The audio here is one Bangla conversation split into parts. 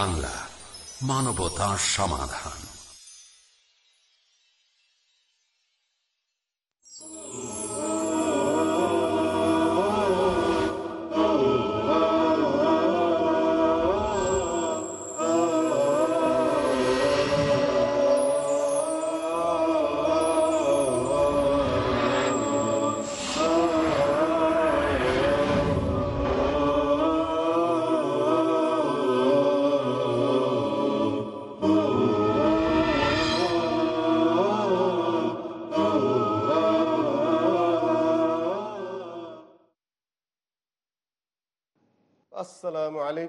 বাংলা মানবতা সমাধান।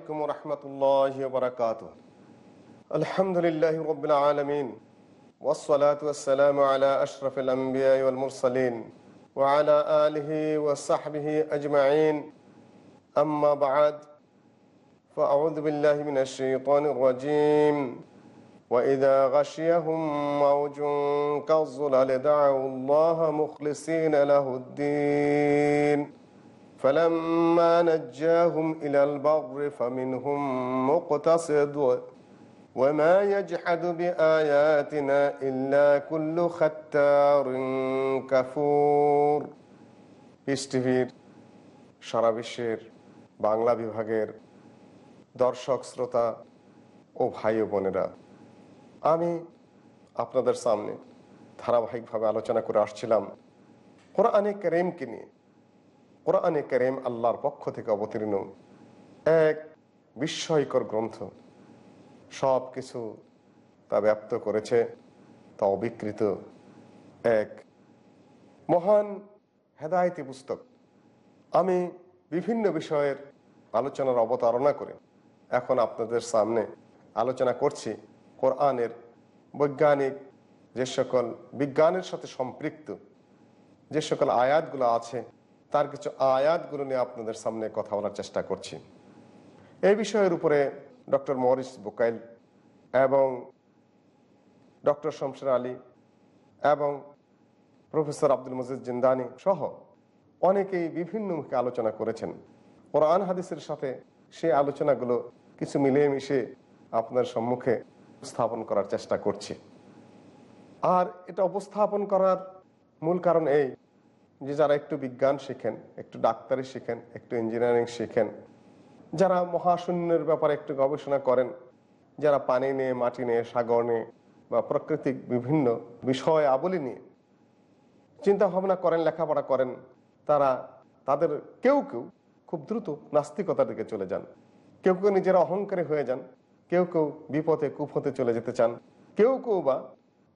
عليكم ورحمة الله وبركاته. الحمد لله رب العالمين والصلاة والسلام على أشرف الأنبياء والمرسلين وعلى آله وصحبه أجمعين. أما بعد فأعوذ بالله من الشيطان الرجيم. وإذا غشيهم موج كالظلل دعوا الله مخلصين له الدين. فلما نجاهم إلى البر فمنهم مقتصد وما يجحد بآياتنا إلا كل ختار كفور পিস টিভির সারা বিশ্বের বাংলা বিভাগের দর্শক শ্রোতা ও ভাই ও বোনেরা আমি আপনাদের সামনে ধারাবাহিকভাবে আলোচনা করে আসছিলাম কোরআনে কেরেমকে নিয়ে কোরআনে কেরেম আল্লাহর পক্ষ থেকে অবতীর্ণ। এক বিস্ময়কর গ্রন্থ। সব কিছু তা ব্যপ্ত করেছে তা অবিকৃত এক মহান হেদায়তি পুস্তক। আমি বিভিন্ন বিষয়ের আলোচনার অবতারণা করে এখন আপনাদের সামনে আলোচনা করছি কোরআনের বৈজ্ঞানিক যে সকল বিজ্ঞানের সাথে সম্পৃক্ত যে সকল আয়াতগুলো আছে তার কিছু আয়াতগুলো নিয়ে আপনাদের সামনে কথা বলার চেষ্টা করছি। এই বিষয়ের উপরে ডক্টর মরিস বুকাইল এবং ডক্টর শমশের আলী এবং প্রফেসর আব্দুল মজিদ জিন্দানি সহ অনেকেই বিভিন্ন মুখে আলোচনা করেছেন। কোরআন হাদিসের সাথে সেই আলোচনাগুলো কিছু মিলিয়ে মিশে আপনার সম্মুখে স্থাপন করার চেষ্টা করছি। আর এটা উপস্থাপন করার মূল কারণ এই যে যারা একটু বিজ্ঞান শেখেন, একটু ডাক্তারি শেখেন, একটু ইঞ্জিনিয়ারিং শেখেন, যারা মহাশূন্যের ব্যাপারে একটু গবেষণা করেন, যারা পানি নিয়ে, মাটি নিয়ে, সাগর নিয়ে বা প্রাকৃতিক বিভিন্ন বিষয় আবলি নিয়ে চিন্তা ভাবনা করেন, লেখাপড়া করেন, তারা তাদের কেউ কেউ খুব দ্রুত নাস্তিকতার দিকে চলে যান। কেউ কেউ নিজেরা অহংকারী হয়ে যান, কেউ কেউ বিপদে কুপথে চলে যেতে চান। কেউ কেউ বা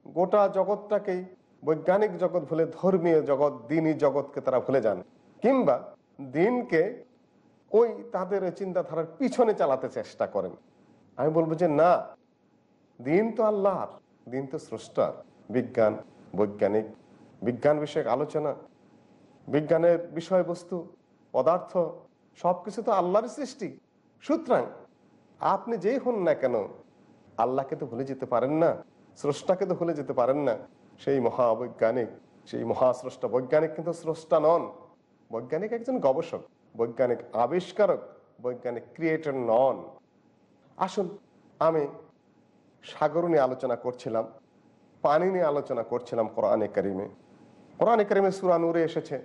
গোটা জগৎটাকেই বৈজ্ঞানিক জগৎ ভুলে ধর্মীয় জগৎ দিনই জগৎকে তারা ভুলে যান। কিংবা দিনকে ওই তাদের চিন্তাধারার পিছনে চালাতে চেষ্টা করেন। আমি বলব যে না, দিন তো আল্লাহর, দিন তো স্রষ্টার। বিজ্ঞান, বৈজ্ঞানিক, বিজ্ঞান বিষয়ক আলোচনা, বিজ্ঞানের বিষয়বস্তু, পদার্থ, সবকিছু তো আল্লাহর সৃষ্টি। সুতরাং আপনি যেই হন না কেন, আল্লাহকে তো ভুলে যেতে পারেন না, স্রষ্টাকে তো ভুলে যেতে পারেন না। সেই মহাবৈজ্ঞানিক, সেই মহাস্রষ্টা, বৈজ্ঞানিক কিন্তু স্রষ্টা নন। বৈজ্ঞানিক একজন গবেষক, বৈজ্ঞানিক আবিষ্কারক, বৈজ্ঞানিক ক্রিয়েটর নন। আসুন, আমি সাগর নিয়ে আলোচনা করছিলাম, পানি নিয়ে আলোচনা করছিলাম কোরআনে কারিমে। কোরআনে কারিমে সুরানুরে এসেছে,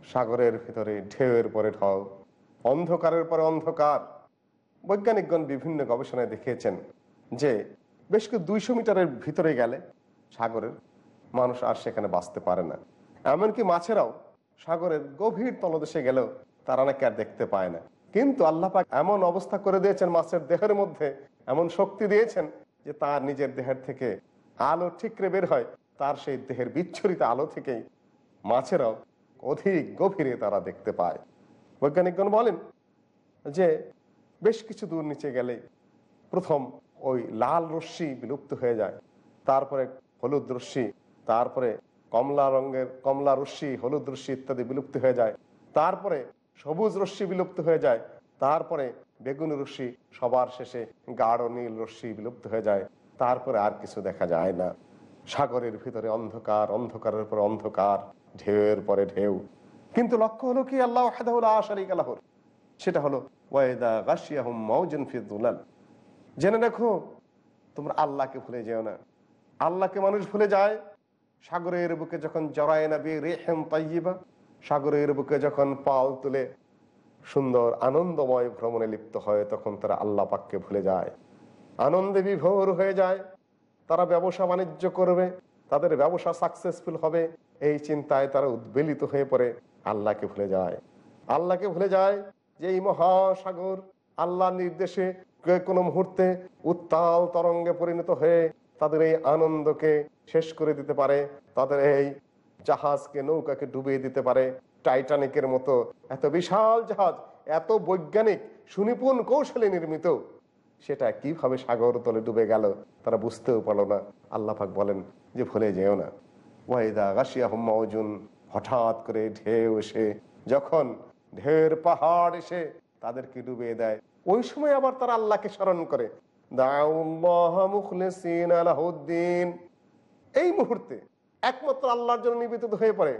সাগরের ভিতরে ঢেউয়ের পরে ঢেউ অন্ধকারের পরে অন্ধকার। বৈজ্ঞানিকগণ বিভিন্ন গবেষণায় দেখিয়েছেন যে বেশ কিছু দুইশো মিটারের ভিতরে গেলে সাগরের মানুষ আর সেখানে বাঁচতে পারে না। এমনকি মাছেরাও সাগরের গভীর তলদেশে গেলেও তারা নাকি আর দেখতে পায় না। কিন্তু আল্লাহ এমন অবস্থা করে দিয়েছেন মাছের দেহের মধ্যে, এমন শক্তি দিয়েছেন যে তার নিজের দেহের থেকে আলো ঠিকরে বের হয়, তার সেই দেহের বিচ্ছরিত আলো থেকেই মাছেরাও অধিক গভীরে তারা দেখতে পায়। বৈজ্ঞানিকগণ বলেন যে বেশ কিছু দূর নিচে গেলে প্রথম ওই লাল রশ্মি বিলুপ্ত হয়ে যায়, তারপরে হলুদ রশ্মি তারপরে কমলা রঙের, কমলা রশ্মি, হলুদ রশ্মি ইত্যাদি বিলুপ্ত হয়ে যায়। তারপরে সবুজ রশ্মি বিলুপ্ত হয়ে যায়। তারপরে বেগুনি রশ্মি সবার শেষে গাঢ় নীল রশ্মি বিলুপ্ত হয়ে যায়। তারপরে আর কিছু দেখা যায় না। সাগরের ভিতরে অন্ধকার, অন্ধকারের পর অন্ধকার, ঢেউয়ের পরে ঢেউ। কিন্তু লক্ষ্য হলো কি? আল্লাহ আল্লাহর সেটা হলো জেনে রাখো, তোমরা আল্লাহকে ভুলে যেও না। আল্লাহকে মানুষ ভুলে যায়। সাগরের বুকে যখন জড়ায় না বে রেহেম তাইবা সাগরের বুকে যখন পাল তুলে সুন্দর আনন্দময় ভ্রমণে লিপ্ত হয়, তখন তারা আল্লাহ পাককে ভুলে যায়। আনন্দে বিভোর হয়ে যায়। তারা ব্যবসা বাণিজ্য করবে, তাদের ব্যবসা সাকসেসফুল হবে। এই চিন্তায় তারা উদ্বেলিত হয়ে পড়ে, আল্লাহকে ভুলে যায়। আল্লাহকে ভুলে যায় যে এই মহাসাগর আল্লাহ নির্দেশে কোনো মুহূর্তে উত্তাল তরঙ্গে পরিণত হয়ে তাদের এই আনন্দকে শেষ করে দিতে পারে, তাদের এই জাহাজকে নৌকাকে ডুবিয়ে দিতে পারে, টাইটানিকের মতো। এত বিশাল জাহাজ, এত বৈজ্ঞানিক, সুনিপুণ কৌশলে নির্মিত। সেটা কীভাবে সাগর তলে ডুবে গেল, তারা বুঝতেও পারল না। আল্লাহ পাক বলেন যে, ভুলে যেও না। ওয়াইদা গাছিয়া হুম্মাউজুন হঠাৎ করে ঢেউ এসে, যখন ঢের পাহাড় এসে তাদেরকে ডুবিয়ে দেয়, ওই সময় আবার তারা আল্লাহকে স্মরণ করে। এই মুহূর্তে একমাত্র আল্লাহর জন্য নিবেদিত হয়ে পড়ে।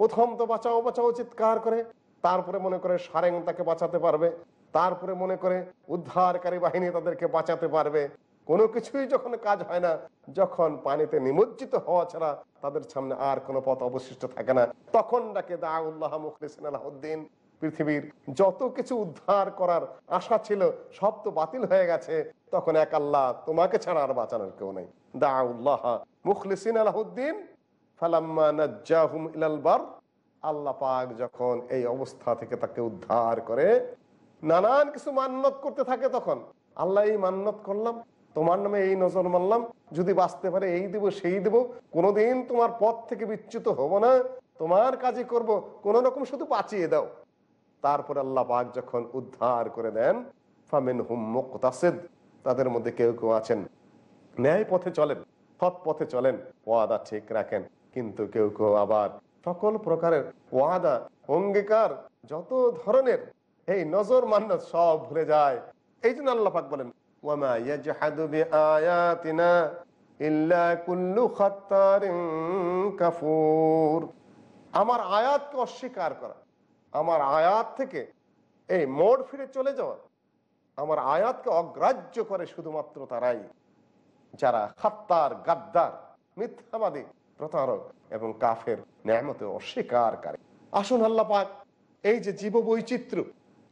প্রথম তো বাঁচাও বাঁচাও, চিৎকার করে। তারপরে মনে করে সারেং তাকে বাঁচাতে পারবে। তারপরে মনে করে উদ্ধারকারী বাহিনী তাদেরকে বাঁচাতে পারবে। কোনো কিছুই যখন কাজ হয় না, যখন পানিতে নিমজ্জিত হওয়া ছাড়া তাদের সামনে আর কোনো পথ অবশিষ্ট থাকে না। তখন ডাকে দাউল্লাহ মুখলিসিন আলাহুদ্দিন পৃথিবীর যত কিছু উদ্ধার করার আশা ছিল, সব তো বাতিল হয়ে গেছে। তখন এক আল্লাহ তোমাকে ছাড়া আর বাঁচানোর কেউ নেই। দাউল্লাহ মুখলিসিন আলাহুদ্দিন ফালাম্মা নাজ্জাহুম ইলাল আল্লাহ পাক যখন এই অবস্থা থেকে তাকে উদ্ধার করে, নানান কিছু মান্যত করতে থাকে তখন। আল্লাহ এই মান্যত করলাম, তোমার নামে এই নজর মানলাম যদি বাঁচতে পারে এই দেব, সেই দেব, কোনোদিন তোমার পথ থেকে বিচ্যুত হব না। তোমার কাজই করব, কোন রকম শুধু বাঁচিয়ে দাও। তারপর আল্লাহ পাক যখন উদ্ধার করে দেন ফামিন হুম মুক্তাসিদ, তাদের মধ্যে কেউ কেউ আছেন। ন্যায় পথে চলেন, সৎ পথে চলেন, ওয়াদা ঠিক রাখেন। কিন্তু কেউ কেউ আবার সকল প্রকারের ওয়াদা, অঙ্গীকার, যত ধরনের, এই নজর মান্য সব ভুলে যায়। এই জন্য আল্লাহ পাক বলেন আমার আয়াতকে অস্বীকার করা। আমার আয়াত থেকে এই মোড় ফিরে চলে যাওয়া, আমার আয়াতকে অগ্রাহ্য করে শুধুমাত্র তারাই। যারা খাত্তার, গাদ্দার, মিথ্যাবাদী, প্রতারক এবং কাফের ন্যামতে অস্বীকার করে আসুন আল্লাহ পাক, এই যে জীব বৈচিত্র্য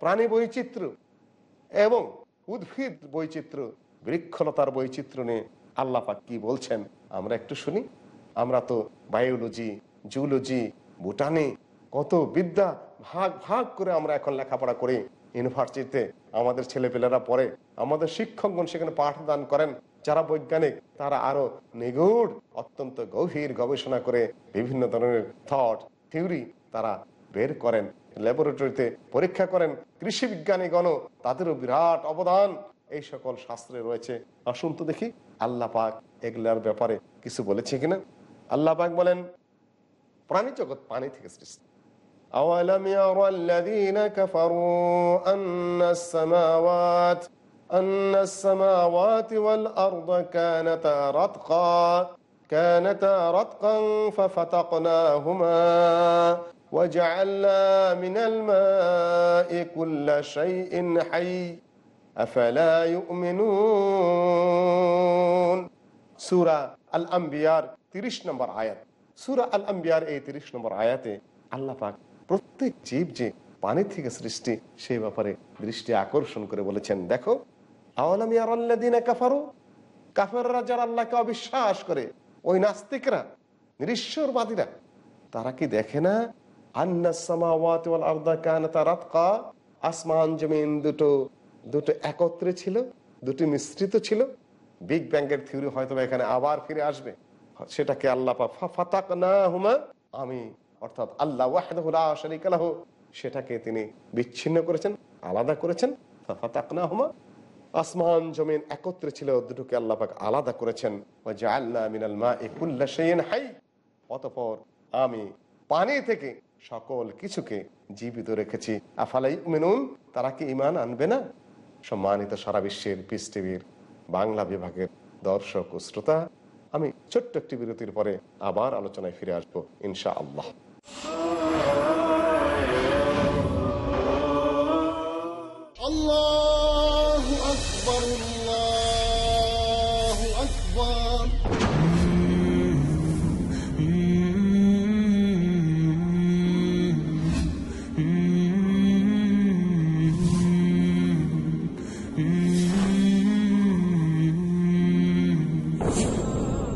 প্রাণী বৈচিত্র্য এবং উদ্ভিদ বৈচিত্র্য, বৃক্ষলতার বৈচিত্র্য নিয়ে আল্লাহ পাক কি বলছেন, আমরা একটু শুনি। আমরা তো বায়োলজি জুলজি বুটানি, কত বিদ্যা ভাগ ভাগ করে আমরা এখন লেখাপড়া করি ইউনিভার্সিটিতে। আমাদের ছেলেপেলেরা পড়ে। আমাদের শিক্ষকগণ সেখানে পাঠদান করেন। যারা বৈজ্ঞানিক, তারা আরও নিগুড়, অত্যন্ত গভীর গবেষণা করে বিভিন্ন ধরনের থট থিওরি তারা বের করেন। ল্যাবরেটরিতে পরীক্ষা করেন। কৃষি বিজ্ঞানীগণ তাদেরও বিরাট অবদান। এই সকল শাস্ত্রে রয়েছে। আসুন তো দেখি আল্লাহ পাক এগুলার ব্যাপারে কিছু বলেছে কিনা। আল্লাহ পাক বলেন, প্রাণী জগৎ পানি থেকে সৃষ্টি। أولم يرى الذين كفروا أن السماوات أن السماوات والأرض كانتا رتقا كانتا رتقا ففتقناهما وجعلنا من الماء كل شيء حي أفلا يؤمنون সুরা আল আম্বিয়ার তিরিশ নম্বর আয়াত সুরা আল আম্বিয়ার এই তিরিশ নম্বর আয়াতে আল্লাহ পাক প্রত্যেক জীব যে পানি থেকে সৃষ্টি, সেই ব্যাপারে দৃষ্টি আকর্ষণ করে বলেছেন। দেখো, আওয়ালাম ইয়ারাল্লাদিনা কাফারু? কাফেররা যারা আল্লাহকে অবিশ্বাস করে, ওই নাস্তিকরা, নিরীশ্বরবাদীরা, তারা কি দেখে না? আসমান, জমিন দুটো দুটো একত্রে ছিল, দুটো মিশ্রিত ছিল। বিগ ব্যাংকের থিওরি হয়তো এখানে আবার ফিরে আসবে। সেটাকে আল্লাহ ফাতাক না হুমা আমি অর্থাৎ আল্লাহ ওয়াহ সেটাকে তিনি বিচ্ছিন্ন করেছেন, আলাদা করেছেন। আসমান, জমিন একত্রে ছিল, দুটোকে আল্লাহ আলাদা করেছেন। অতপর আমি পানি থেকে সকল কিছুকে জীবিত রেখেছি। আফালাই মিনুন তারা কি ইমান আনবে না? সম্মানিত সারা বিশ্বের পিস টিভির বাংলা বিভাগের দর্শক ও শ্রোতা, আমি ছোট্ট একটি বিরতির পরে আবার আলোচনায় ফিরে আসব ইনশা আল্লাহ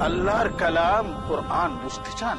আল্লাহর কালাম কোরআন বুঝতে চান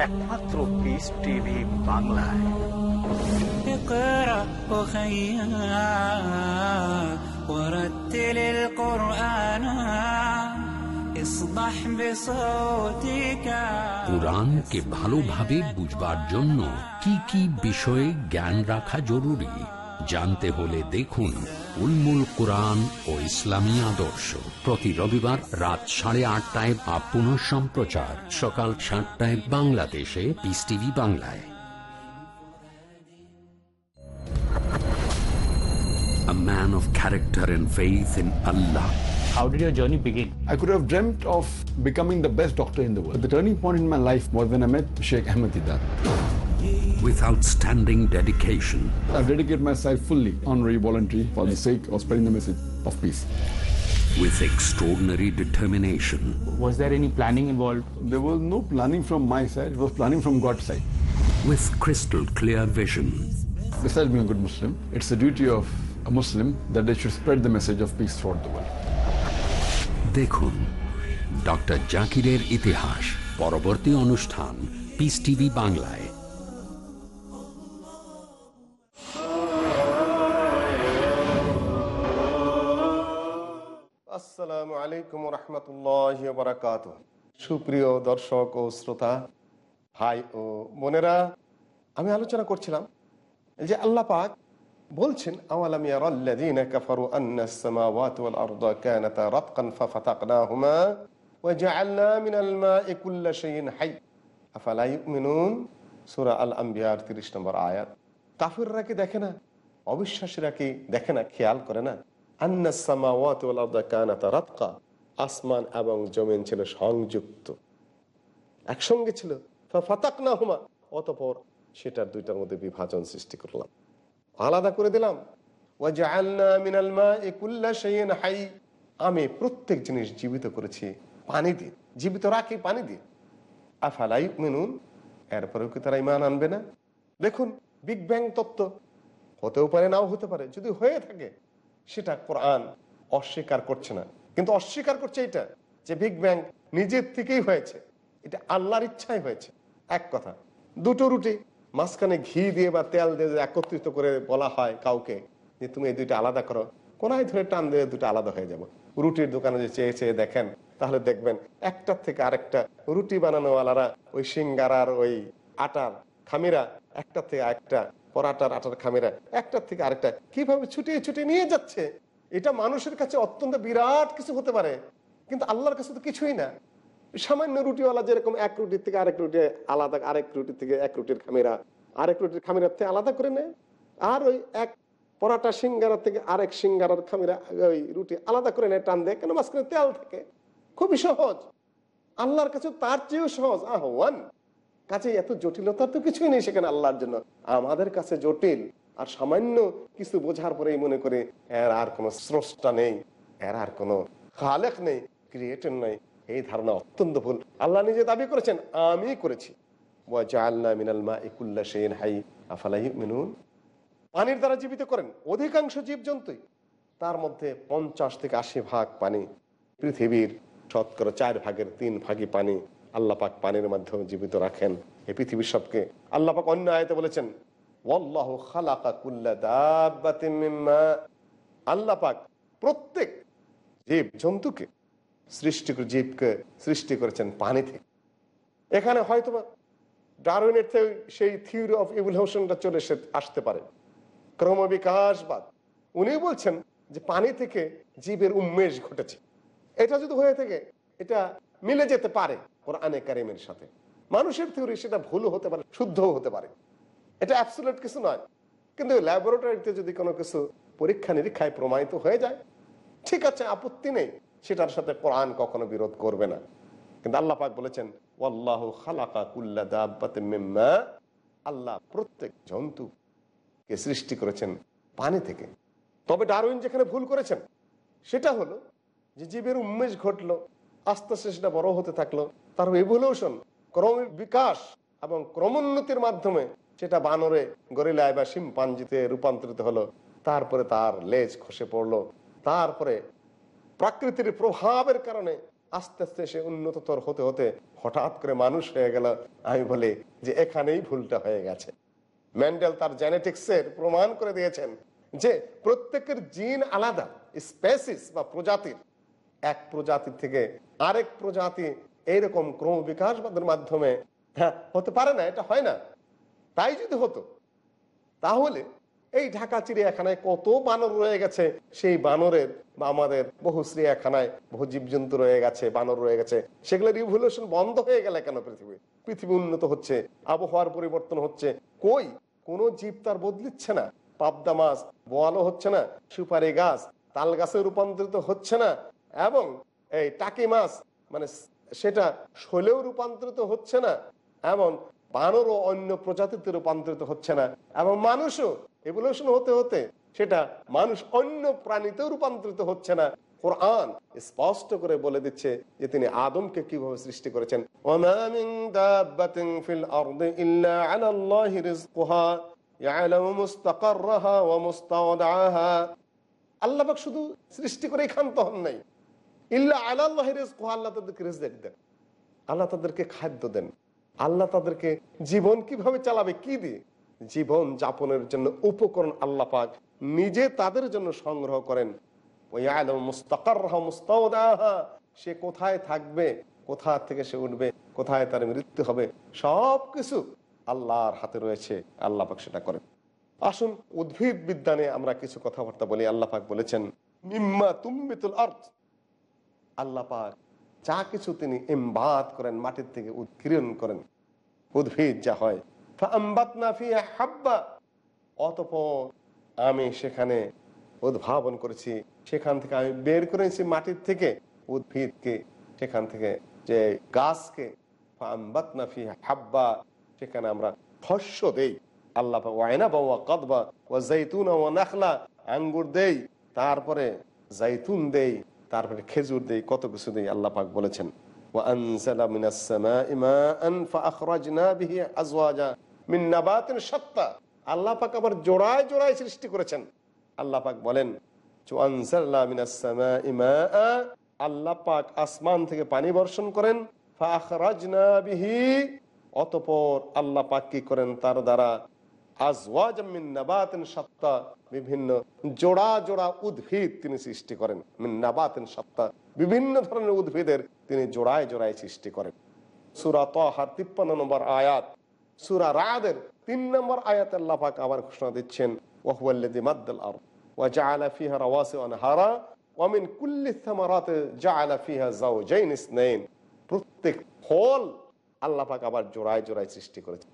একমাত্র পিস টিভি বাংলায় اقرأ وخيا ورتل القرآن اصبح بصوتك কোরআনকে ভালোভাবে বুঝবার জন্য কি কি বিষয়ে জ্ঞান রাখা জরুরি জানতে হলে দেখুন উলমুল কোরআন ও ইসলামী আদর্শ প্রতি রবিবার রাত সাড়ে আটটায় বা পুনঃ সম্প্রচার সকাল সাতটায় বাংলাদেশে পিস টিভি বাংলায় A man of character and faith in Allah. How did your journey begin? I could have dreamt of becoming the best doctor in the world. But the turning point in my life was when I met Sheikh Ahmed Didat. With outstanding dedication, I've dedicated myself fully, honorary, voluntary, for the sake of spreading the message of peace. with extraordinary determination, Was there any planning involved? There was no planning from my side, it was planning from God's side. with crystal clear vision, Besides being a good Muslim, it's the duty of a Muslim that they should spread the message of peace throughout the world. দেখুন ডক্টর জাকিরের ইতিহাস পরবর্তী অনুষ্ঠান পিস টিভি বাংলায় আসসালামু আলাইকুম রহমতুল্লাহ বারাকাত সুপ্রিয় দর্শক ও শ্রোতা, ভাই ও বোনেরা, আমি আলোচনা করছিলাম যে আল্লাহ পাক বলছেন মিনাল হাই আল আম্বিয়ার 30 নম্বর আয়াত। কাফিররা কি দেখে না? অবিশ্বাসীরা কি দেখে না? খেয়াল করে না? আসমান এবং জমিন ছিল সংযুক্ত। একসঙ্গে ছিল। ফাতাক অতপর সেটার দুইটার মধ্যে বিভাজন সৃষ্টি করলাম। আলাদা করে দিলাম। আমি প্রত্যেক জিনিস জীবিত করেছি পানি দিয়ে, জীবিত রাখি পানি দিয়ে। আফালাই মেনুন এরপরেও কি তারা ইমান আনবে না? দেখুন, বিগ ব্যাং তত্ত্ব। হতেও পারে, নাও হতে পারে। যদি হয়ে থাকে সেটা কোরআন অস্বীকার করছে না। কিন্তু অস্বীকার করছে এটা যে বিগ ব্যাং নিজের থেকেই হয়েছে। এটা আল্লাহর ইচ্ছাই হয়েছে। এক কথা, দুটো রুটি, মাঝখানে ঘি দিয়ে বা তেল দিয়ে একত্রিত করে বলা হয় কাউকে যে তুমি এই দুইটা আলাদা করো, কোনায় ধরে টান দিয়ে দুটো আলাদা হয়ে যাব। রুটির দোকানে যে চেয়ে চেয়ে দেখেন, তাহলে দেখবেন একটার থেকে আরেকটা রুটি বানানোওয়ালারা ওই সিঙ্গারার, ওই আটার খামিরা একটার থেকে আরেকটা পরাটার আটার খামিরা, একটার থেকে আরেকটা। কীভাবে ছুটিয়ে ছুটিয়ে নিয়ে যাচ্ছে? এটা মানুষের কাছে অত্যন্ত বিরাট কিছু হতে পারে, কিন্তু আল্লাহর কাছে তো কিছুই না। সামান্য রুটিওয়ালা যেরকম এক রুটির থেকে আরেক রুটি আলাদা, আরেক রুটি থেকে এক রুটির খামিরা, আরেক রুটির খামিরার থেকে আলাদা করে নেয়। আর ওই এক পরাটা সিঙ্গারা থেকে আরেক সিঙ্গারার খামিরা, ওই রুটি আলাদা করে নেয়, টান দেয়, কেন মাঝখানে তেল থাকে? খুবই সহজ। আল্লাহর কাছে তার চেয়েও সহজ। আহ্বান কাছে এত জটিলতার তো কিছুই নেই সেখানে আল্লাহর জন্য। আমাদের কাছে জটিল আর সামান্য কিছু বোঝার পরেই মনে করে এর আর কোনো স্রষ্টা নেই, এর আর কোনো খালেক নেই ক্রিয়েটর নেই। এই ধারণা অত্যন্ত ভুল। আল্লাহ নিজে দাবি করেছেন, আমি করেছি। পানির দ্বারা জীবিত করেন, অধিকাংশ জীবজন্তুই। তার মধ্যে পঞ্চাশ থেকে আশি ভাগ পানি, পৃথিবীর শতকরা চার ভাগের তিন ভাগই পানি। আল্লাহ পাক পানির মাধ্যমে জীবিত রাখেন। এই পৃথিবীর সবকে আল্লাহ পাক অন্য আয়তে বলেছেন আল্লাহ পাক প্রত্যেক জীব জন্তুকে সৃষ্টি জীবকে সৃষ্টি করেছেন পানি থেকে। এখানে হয়তো ডারউইনের থেকে সেই থিওরি অফ ইভলিউশনটা চলে এসে আসতে পারে। ক্রমবিকাশবাদ। উনি বলছেন যে পানি থেকে জীবের উন্মেষ ঘটেছে। এটা যদি হয়ে থাকে, এটা মিলে যেতে পারে কোরআনে কারিমের সাথে। মানুষের থিওরি সেটা ভুলও হতে পারে, শুদ্ধও হতে পারে। এটা অ্যাবসুলেট কিছু নয়। কিন্তু ল্যাবরেটরিতে যদি কোনো কিছু পরীক্ষা নিরীক্ষায় প্রমাণিত হয়ে যায়, ঠিক আছে, আপত্তি নেই, সেটার সাথে কোরআন কখনো বিরোধ করবে না। কিন্তু আল্লাহ পাক বলেছেন, ওয়াল্লাহু খালাকা কুল্লা দাব্বাতিন মিম্মা। আল্লাহ প্রত্যেক জন্তুকে সৃষ্টি করেছেন পানি থেকে। তবে ডারউইন যেখানে ভুল করেছেন, সেটা হলো যে জীবের উন্মেষ ঘটলো আস্তে আস্তে সেটা বড় হতে থাকল। তার এভলিউশন ক্রম বিকাশ এবং ক্রমোন্নতির মাধ্যমে সেটা বানরে গরিলায় বা শিম্পাঞ্জিতে রূপান্তরিত হলো। তারপরে তার লেজ খসে পড়ল। তারপরে প্রাকৃতির প্রভাবের কারণে আস্তে আস্তে সে উন্নততর হতে হতে হঠাৎ করে মানুষ হয়ে গেল। আমি বলি যে এখানেই ভুলটা হয়ে গেছে। ম্যান্ডেল তার জেনেটিক্সের প্রমাণ করে দিয়েছেন যে প্রত্যেকের জিন আলাদা স্পেসিস বা প্রজাতির। এক প্রজাতির থেকে আরেক প্রজাতি এইরকম ক্রম বিকাশবাদের মাধ্যমে হ্যাঁ হতে পারে না, এটা হয় না। তাই যদি হতো, তাহলে এই ঢাকা চিড়িয়াখানায় কত বানর রয়ে গেছে, সেই বানরের বা আমাদের বহু চিড়িয়াখানায় বহু জীবজন্তু রয়ে গেছে, বানর রয়ে গেছে। সেগুলোর রিভলিউশন বন্ধ হয়ে গেলে কেন পৃথিবী? পৃথিবী উন্নত হচ্ছে, আবহাওয়ার পরিবর্তন হচ্ছে। কই? কোনো জীব তার বদলিচ্ছে না। পাবদা মাছ বোয়ালো হচ্ছে না, সুপারি গাছ তাল গাছে রূপান্তরিত হচ্ছে না। এবং এই টাকি মাছ মানে সেটা শৈলেও রূপান্তরিত হচ্ছে না এমন বানরও অন্য প্রজাতিতে রূপান্তরিত হচ্ছে না এবং মানুষও এভলিউশন হতে হতে সেটা মানুষ অন্য প্রাণীতেও রূপান্তরিত হচ্ছে না। কোরআন স্পষ্ট করে বলে দিচ্ছে যে তিনি আদমকে কীভাবে সৃষ্টি করেছেন। আল্লাহ শুধু সৃষ্টি করেই ক্ষান্ত হন নাই। আল্লাহ তাদেরকে রিজক দেন। আল্লাহ তাদেরকে খাদ্য দেন। আল্লাহ তাদেরকে জীবন কীভাবে চালাবে, কি দিয়ে? জীবন যাপনের জন্য উপকরণ আল্লাহ পাক নিজে তাদের জন্য সংগ্রহ করেন। সে কোথায় থাকবে, কোথা থেকে সে উঠবে, কোথায় তার মৃত্যু হবে সব কিছু আল্লাহর হাতে রয়েছে, আল্লাহ পাক সেটা করেন। আসুন উদ্ভিদ বিদ্যানে আমরা কিছু কথাবার্তা বলি, আল্লাহ পাক বলেছেন, মিম্মা তুম্বিতুল আর্থ আল্লাহ পাক যা কিছু তিনি ইমবাদ করেন, মাটির থেকে উৎকীর্ণ করেন, উদ্ভিদ যা হয় হাব্বা। অতঃপর আমি সেখানে উদ্ভাবন করেছি, সেখান থেকে আমি বের করেছি মাটির থেকে, উদ্ভিদকে সেখান থেকে, যে গাছকে হাব্বা, সেখানে আমরা শস্য দেই। আল্লাহ ওয়াইনা বা কদবা ও জাইতুন ওয়া নাখলা, আঙ্গুর দেই, তারপরে জাইতুন দেই তারপরে মানে খেজুর দেই কত কিছু দেই আল্লাহ পাক বলেছেন আল্লাহ আবার জোড়ায় জোড়ায় সৃষ্টি করেছেন। আল্লাহ পাক বলেন আল্লাহ পাক আসমান থেকে পানি বর্ষণ করেন অতপর আল্লাহ পাক কি করেন? তার দ্বারা মিন নাবাতিন সাত্তা। বিভিন্ন জোড়া জোড়া উদ্ভিদ তিনি সৃষ্টি করেন। মিন নাবাতিন সাত্তা। বিভিন্ন ধরনের উদ্ভিদের তিনি জোড়ায় জোড়ায় সৃষ্টি করেন। সুরা তহার তিপ্পান্ন নম্বর আয়াত। সুরা রাদের তিন নম্বর আয়াত আল্লাহ পাক আবার ঘোষণা দিচ্ছেন ওয়াহুয়াল্লাযী মাদ্দাল ফিহা রাওয়াসি ওয়া আনহারা ওয়া মিন কুল্লি থামারাতি জাআলা ফিহা যাওজাইন ইসনাইন। প্রত্যেক ফল আল্লাহ আবার জোড়ায় জোড়ায় সৃষ্টি করেছেন।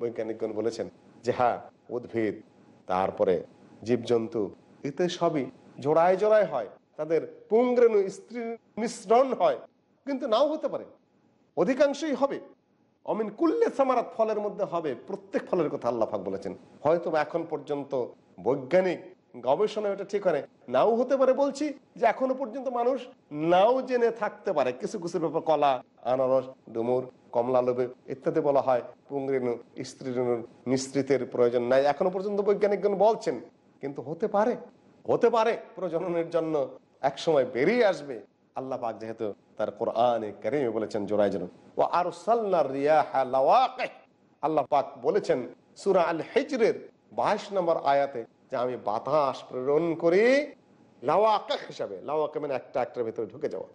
বৈজ্ঞানিকগণ বলেছেন যে হ্যাঁ উদ্ভিদ, তারপরে জীবজন্তু, এতে সবই জোড়ায় জোড়ায় হয়। তাদের পুংরেণু স্ত্রীর মিশ্রণ হয়, কিন্তু নাও হতে পারে। অধিকাংশই হবে। অমিন কুল্লে সামারাত ফলের মধ্যে হবে। প্রত্যেক ফলের কথা আল্লাহ পাক বলেছেন। হয়তো এখন পর্যন্ত বৈজ্ঞানিক গবেষণা এটা ঠিক হয় নাও হতে পারে বলছি যে এখনও পর্যন্ত মানুষ নাও জেনে থাকতে পারে। কিছু কিছু ব্যাপার, কলা, আনারস, ডুমুর, কমলা লোভে ইত্যাদি বলা হয়। পুংরেণু স্ত্রীরেণুর মিশ্রিতের প্রয়োজন নাই। এখনও পর্যন্ত বৈজ্ঞানিকগণ বলছেন, কিন্তু হতে পারে। হতে পারে। প্রজননের জন্য এক সময় বেরিয়ে আসবে। আল্লাহ পাক যেহেতু তার কোরআনে কারিমে বলেছেন, জোড়ায় জন ও আর আল্লাহ পাক বলেছেন, সুরা আল হেজরের বাইশ নম্বর আয়াতে যে আমি বাতাস প্রেরণ করি, লাওয়াকা হিসাবে। লাওয়াকা মানে একটা একটার ভিতরে ঢুকে যাওয়া।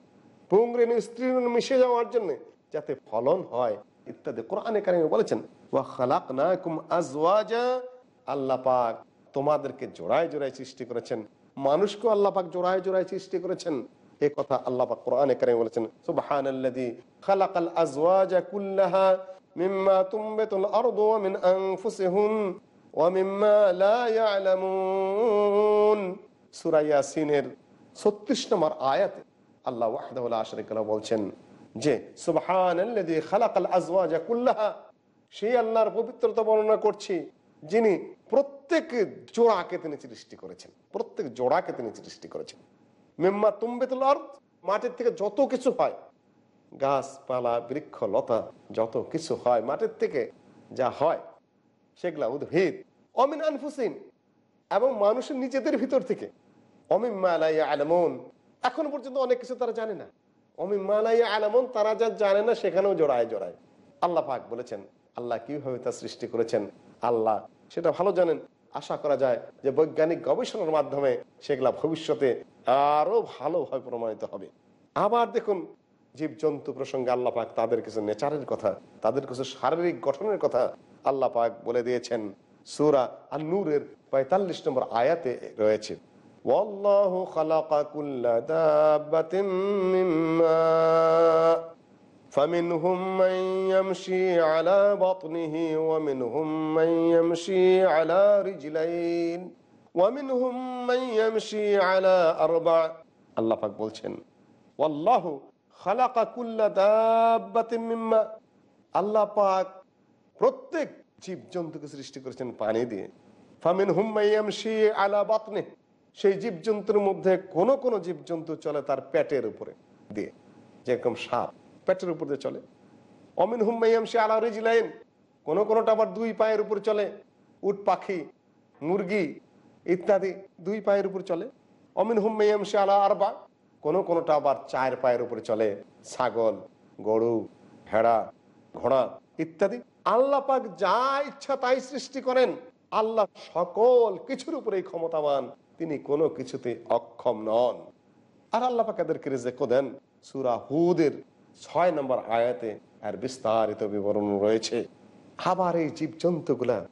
পুংরেণু স্ত্রীরেণু মিশে যাওয়ার জন্য যাতে ফলন হয়, ইত্যাদি। কোরআনে কারিমে বলেছেন, ওয়া তোমাদেরকে জোড়ায় জোড়ায় সৃষ্টি করেছেন। মানুষকে আল্লাহ পাক জোড়ায় জোড়ায় সৃষ্টি করেছেন। এ কথা আল্লাহ পাক কোরআনে কারিমে বলেছেন, সুবহানাল্লাযী খালাকাল আজওয়াজা কুল্লাহা মিম্মা তুমবিতুল আরদু ওয়া মিন আনফুসিহুম। ওয়া মিম্মা লা ইয়ালামুন। সুরাইয়া সিনের ছত্রিশ নম্বর আয়াতে আল্লাহ ওয়াহদাহুল আশরিকালা বলছেন যে সেই আল্লাহর পবিত্রতা বর্ণনা করছি, যিনি প্রত্যেক জোড়াকে তিনি সৃষ্টি করেছেন। প্রত্যেক জোড়াকে তিনি সৃষ্টি করেছেন। মেম্মা তুম্বেতুল অর্থ মাটির থেকে যত কিছু হয়, গাছপালা বৃক্ষ লতা যত কিছু হয়, মাটির থেকে যা হয় সেগুলা উদ্ভিদ অমিন আনফুসিন এবং মানুষের নিজেদের ভিতর থেকে। অমিমালাইয়া আলমন এখন পর্যন্ত অনেক কিছু তারা জানে না। অমিমালাইয়া আলমন তারা যা জানে না সেখানেও জোড়ায় জোড়ায়। আল্লাহ পাক বলেছেন, আল্লাহ কীভাবে তা সৃষ্টি করেছেন? আল্লাহ সেটা ভালো জানেন। আশা করা যায় যে বৈজ্ঞানিক গবেষণার মাধ্যমে সেগুলা ভবিষ্যতে আরও ভালোভাবে প্রমাণিত হবে। আবার দেখুন, জীবজন্তু প্রসঙ্গে আল্লাহ পাক তাদের কিছু নেচারের কথা, তাদের কিছু শারীরিক গঠনের কথা আল্লাহ পাক বলে দিয়েছেন সুরা আর নূরের পঁয়তাল্লিশ নম্বর আয়াতে রয়েছে والله خلق كل دابة من ماء فمنهم من يمشي على بطنه ومنهم من يمشي على رجلين ومنهم من يمشي على أربع আল্লাহ পাক বলছেন والله خلق كل دابة من ماء আল্লাহ পাক প্রত্যেক জীবজন্তুকে সৃষ্টি করেছেন পানি দিয়ে। ফামিন হুম্মাইয়ামশি আলা বাতনে সেই জীবজন্তুর মধ্যে কোন কোন জীবজন্তু চলে তার পেটের উপরে দিয়ে, যেরকম সাপ পেটের উপর দিয়ে চলে। অমিন হুম্মাইয়ামশি আলা রিজলাইন। কোন কোনটা আবার দুই পায়ের উপর চলে। উট পাখি, মুরগি ইত্যাদি দুই পায়ের উপর চলে। অমিন হুম্মাইয়ামশি আলা আরবা। কোন কোনটা আবার চার পায়ের উপরে চলে। ছাগল, গরু, ভেড়া, ঘোড়া ইত্যাদি। আল্লাহ পাক যা ইচ্ছা তাই সৃষ্টি করেন। আল্লাহ সকল কিছুর উপরেই ক্ষমতাবান। তিনি কোনো কিছুতে অক্ষম নন। আর আল্লাহ পাক এদেরকে রেজেকো দেন। সুরা হুদের ছয় নম্বর আয়াতে আর বিস্তারিত বিবরণ রয়েছে। আবার এই জীবজন্তুগুলা,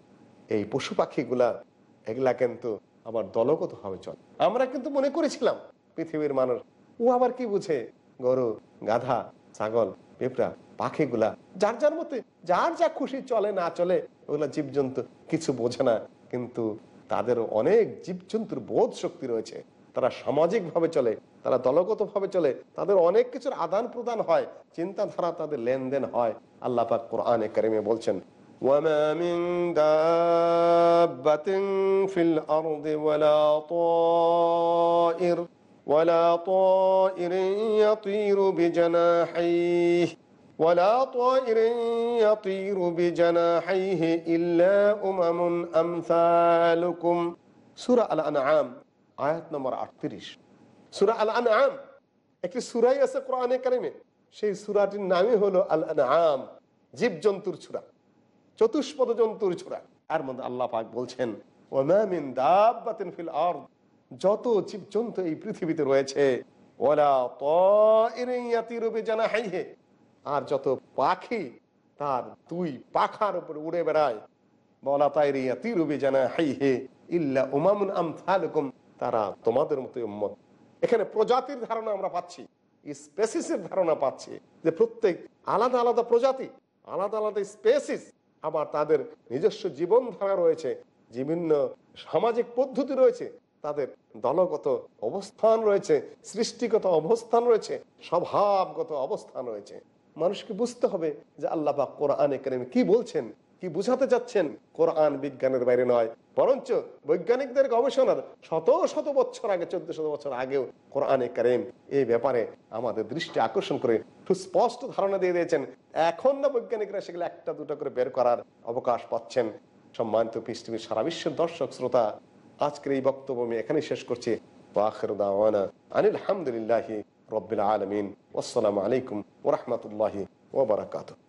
এই পশু পাখিগুলা, এগুলা কিন্তু আবার দলগত ভাবে চলে। আমরা কিন্তু মনে করেছিলাম, পৃথিবীর মানুষ, ও আবার কি বুঝে? গরু, গাধা, ছাগল, পেঁপড়া, পাখিগুলা যার যার মতে যার যা খুশি চলে না চলে ওগুলা জীবজন্তু কিছু বোঝে না কিন্তু তাদেরও অনেক জীবজন্তুর বোধ শক্তি রয়েছে তারা সামাজিক ভাবে চলে তারা দলগত ভাবে চলে তাদের অনেক কিছুর আদান প্রদান হয় চিন্তাধারা তাদের লেনদেন হয় আল্লাহ পাক কোরআনে কারিমে বলছেন وما من دابة في الأرض ولا طائر ولا طائر يطير بجناحيه ولا طائر يطير بجناحيه إلا أمم أمثالكم سورة الأنعام আয়াত নম্বর আটত্রিশ সুরা আল আনআম একটি সুরাই আছে কোরআনে কারিমে সেই সুরাটির নামই হলো আল আনআম জীবজন্তুর ছুরা চতুষ্পদ জন্তুর ছুরা আর মধ্যে আল্লাহ পাক বলছেন ওমা মিন দাব্বাতিন ফিল আরদ যত জীবজন্তু এই পৃথিবীতে রয়েছে ওলা তাইরিন ইয়াতিরু বিজানাহিহি আর যত পাখি তার দুই পাখার উপর উড়ে বেড়ায়। বলা তাইরিয়া তিরুবি জানা হাই হে ইল্লা উমামুন আমথালুকুম তারা তোমাদের মতো উম্মত। এখানে প্রজাতির ধারণা আমরা পাচ্ছি, স্পেসিসের ধারণা পাচ্ছি, যে প্রত্যেক আলাদা আলাদা প্রজাতি, আলাদা আলাদা স্পেসিস আবার তাদের নিজস্ব জীবনধারা রয়েছে, বিভিন্ন সামাজিক পদ্ধতি রয়েছে, তাদের দলগত অবস্থান রয়েছে, সৃষ্টিগত অবস্থান রয়েছে, স্বভাবগত অবস্থান রয়েছে। মানুষকে বুঝতে হবে যে আল্লাহ পাক কোরআনে কারিমে কি বলছেন, কি বুঝাতে চাচ্ছেন। কোরআন বিজ্ঞানের বাইরে নয়, বরঞ্চ বৈজ্ঞানিকদের গবেষণার শত শত বছর আগে, চোদ্দ শত বছর আগেও কোরআনে কারিম এই ব্যাপারে আমাদের দৃষ্টি আকর্ষণ করে খুব স্পষ্ট ধারণা দিয়ে দিয়েছেন। এখন না বৈজ্ঞানিকরা সেগুলো একটা দুটো করে বের করার অবকাশ পাচ্ছেন। সম্মানিত পৃথিবীর সারা বিশ্বের দর্শক শ্রোতা, আজকের এই বক্তব্য আমি এখানে শেষ করছি। আনিল হামদুলিল্লাহি রবিল আলমিন আসসালামু আলাইকুম ওরহমতুল্লাহি ওবরাকাতুহ